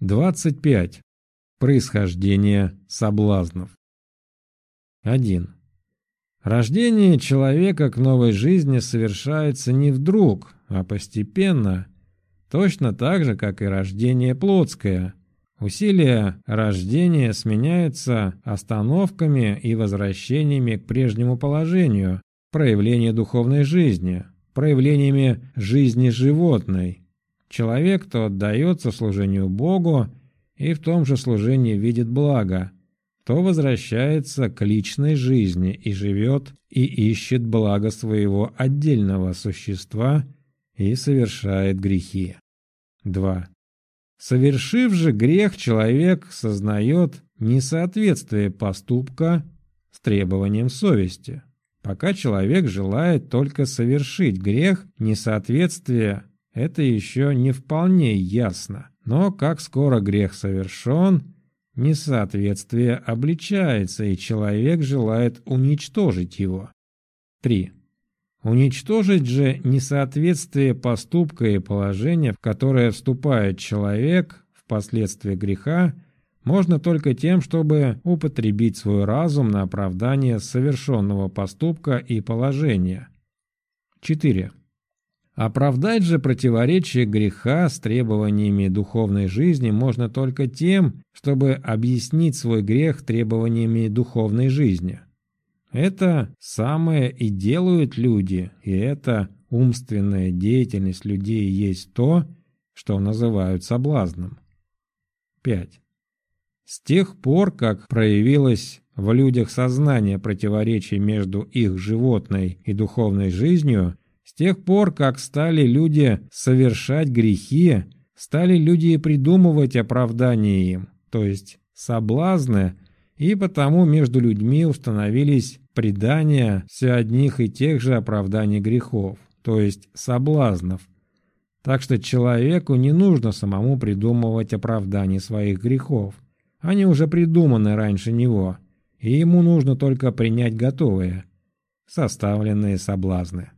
25. Происхождение соблазнов. 1. Рождение человека к новой жизни совершается не вдруг, а постепенно, точно так же, как и рождение плотское. Усилия рождения сменяются остановками и возвращениями к прежнему положению, проявление духовной жизни, проявлениями жизни животной, Человек то отдается служению Богу и в том же служении видит благо, то возвращается к личной жизни и живет и ищет благо своего отдельного существа и совершает грехи. 2. Совершив же грех, человек сознает несоответствие поступка с требованием совести. Пока человек желает только совершить грех, несоответствие это еще не вполне ясно. Но как скоро грех совершен, несоответствие обличается, и человек желает уничтожить его. 3. Уничтожить же несоответствие поступка и положения, в которое вступает человек впоследствии греха, можно только тем, чтобы употребить свой разум на оправдание совершенного поступка и положения. 4. Оправдать же противоречие греха с требованиями духовной жизни можно только тем, чтобы объяснить свой грех требованиями духовной жизни. Это самое и делают люди, и эта умственная деятельность людей есть то, что называют соблазном. 5. С тех пор, как проявилось в людях сознание противоречий между их животной и духовной жизнью, с тех пор, как стали люди совершать грехи, стали люди придумывать оправдания им, то есть соблазны, и потому между людьми установились предания все одних и тех же оправданий грехов, то есть соблазнов. Так что человеку не нужно самому придумывать оправдания своих грехов. Они уже придуманы раньше него, и ему нужно только принять готовые, составленные соблазны.